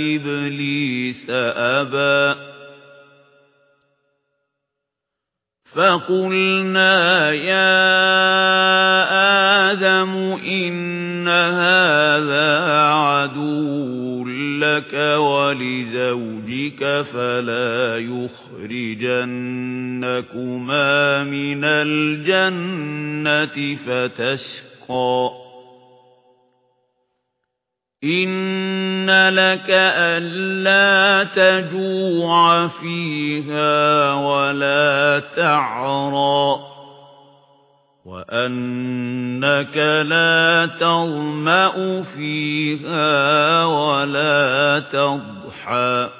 إِبْلِيسَ أَبَى. فَقُلْنَا يَا آدَمُ إِنَّ هَذَا عَدُوٌّ لَكَ وَلِزَوْجِكَ فَلَا يُخْرِجَنَّكُمَا مِنَ الْجَنَّةِ فَتَشْقَى. إِنَّ لَكَ أَلَّا تَجُوعَ فِيهَا وَلَا تَعْرَى وَأَنَّكَ لَا تَظْمَأُ فِيهَا وَلَا تَضْحَى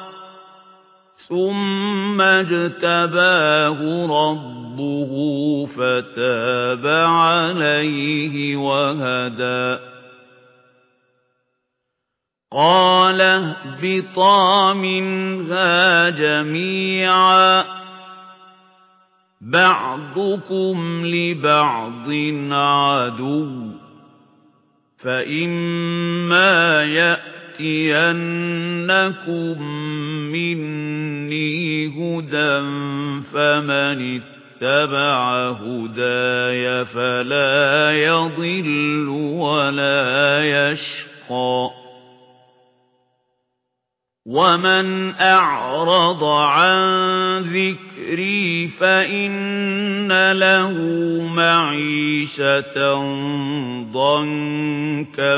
ثُمَّ اجْتَبَاهُ رَبُّهُ فَتَابَ عَلَيْهِ وَهَدَى. قَالَ اهْبِطَا مِنْهَا جَمِيعًا. بَعْضُكُمْ لِبَعْضٍ عَدُوٌّ. فَإِمَّا يَأْتِيَنَّكُمْ مِنِّي هُدًى فَمَنِ اتَّبَعَ هُدَايَ فَلَا يَضِلُّ وَلَا يَشْقَى وَمَنْ أَعْرَضَ عَنْ ذِكْرِي فَإِنَّ لَهُ مَعِيشَةً ضَنكًا